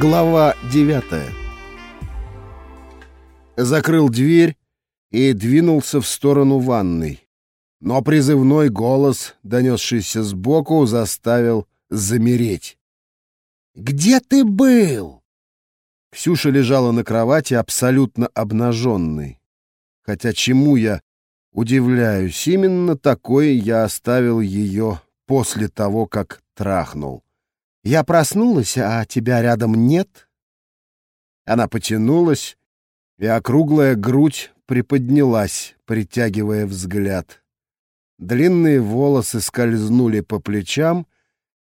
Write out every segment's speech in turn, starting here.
Глава девятая Закрыл дверь и двинулся в сторону ванной. Но призывной голос, донесшийся сбоку, заставил замереть. «Где ты был?» Ксюша лежала на кровати абсолютно обнаженной. Хотя чему я удивляюсь, именно такое я оставил ее после того, как трахнул. Я проснулась, а тебя рядом нет. Она потянулась, и округлая грудь приподнялась, притягивая взгляд. Длинные волосы скользнули по плечам,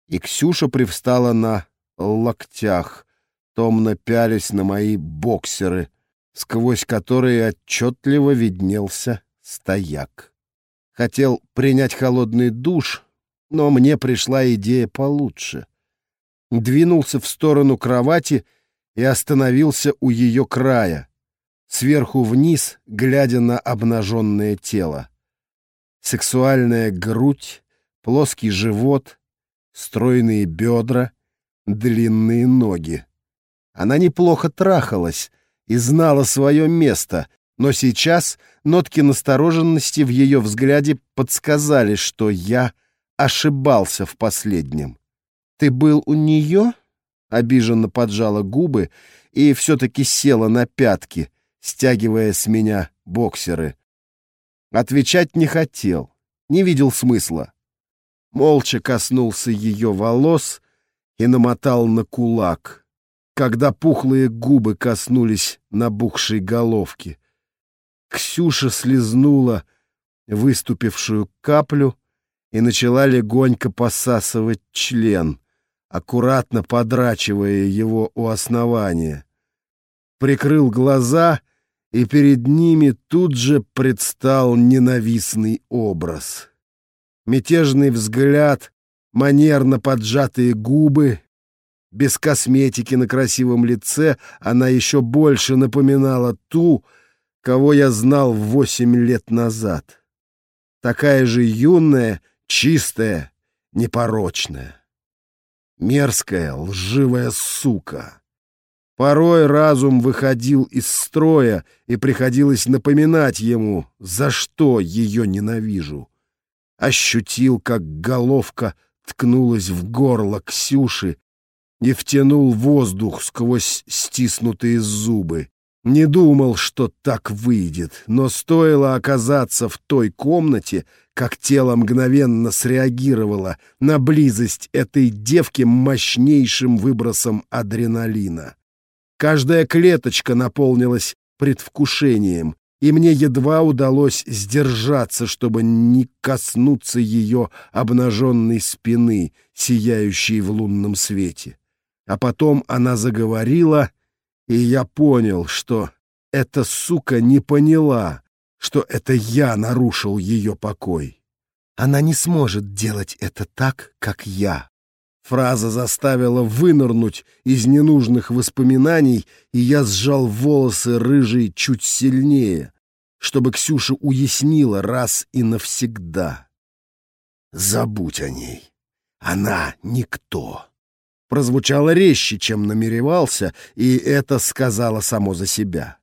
и Ксюша привстала на локтях, томно пялись на мои боксеры, сквозь которые отчетливо виднелся стояк. Хотел принять холодный душ, но мне пришла идея получше — двинулся в сторону кровати и остановился у ее края, сверху вниз, глядя на обнаженное тело. Сексуальная грудь, плоский живот, стройные бедра, длинные ноги. Она неплохо трахалась и знала свое место, но сейчас нотки настороженности в ее взгляде подсказали, что я ошибался в последнем. «Ты был у нее?» — обиженно поджала губы и все-таки села на пятки, стягивая с меня боксеры. Отвечать не хотел, не видел смысла. Молча коснулся ее волос и намотал на кулак, когда пухлые губы коснулись набухшей головки. Ксюша слезнула выступившую каплю и начала легонько посасывать член — аккуратно подрачивая его у основания. Прикрыл глаза, и перед ними тут же предстал ненавистный образ. Мятежный взгляд, манерно поджатые губы. Без косметики на красивом лице она еще больше напоминала ту, кого я знал восемь лет назад. Такая же юная, чистая, непорочная. Мерзкая, лживая сука. Порой разум выходил из строя, и приходилось напоминать ему, за что ее ненавижу. Ощутил, как головка ткнулась в горло Ксюши и втянул воздух сквозь стиснутые зубы. Не думал, что так выйдет, но стоило оказаться в той комнате, как тело мгновенно среагировало на близость этой девки мощнейшим выбросом адреналина. Каждая клеточка наполнилась предвкушением, и мне едва удалось сдержаться, чтобы не коснуться ее обнаженной спины, сияющей в лунном свете. А потом она заговорила — и я понял, что эта сука не поняла, что это я нарушил ее покой. Она не сможет делать это так, как я. Фраза заставила вынырнуть из ненужных воспоминаний, и я сжал волосы рыжие чуть сильнее, чтобы Ксюша уяснила раз и навсегда. Забудь о ней. Она никто прозвучало резче, чем намеревался, и это сказала само за себя.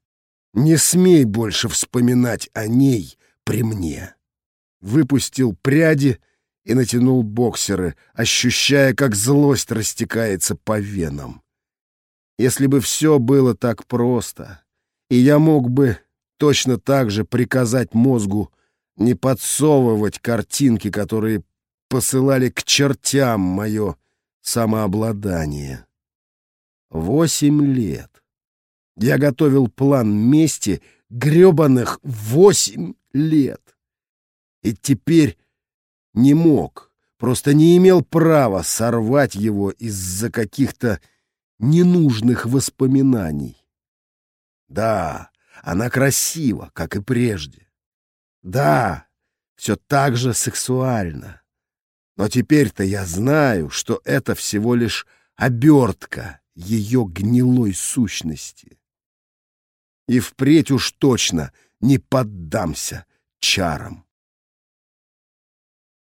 «Не смей больше вспоминать о ней при мне». Выпустил пряди и натянул боксеры, ощущая, как злость растекается по венам. Если бы все было так просто, и я мог бы точно так же приказать мозгу не подсовывать картинки, которые посылали к чертям мое самообладание. Восемь лет. Я готовил план мести грёбаных восемь лет. И теперь не мог, просто не имел права сорвать его из-за каких-то ненужных воспоминаний. Да, она красива, как и прежде. Да, все так же сексуально. Но теперь-то я знаю, что это всего лишь обертка ее гнилой сущности. И впредь уж точно не поддамся чарам.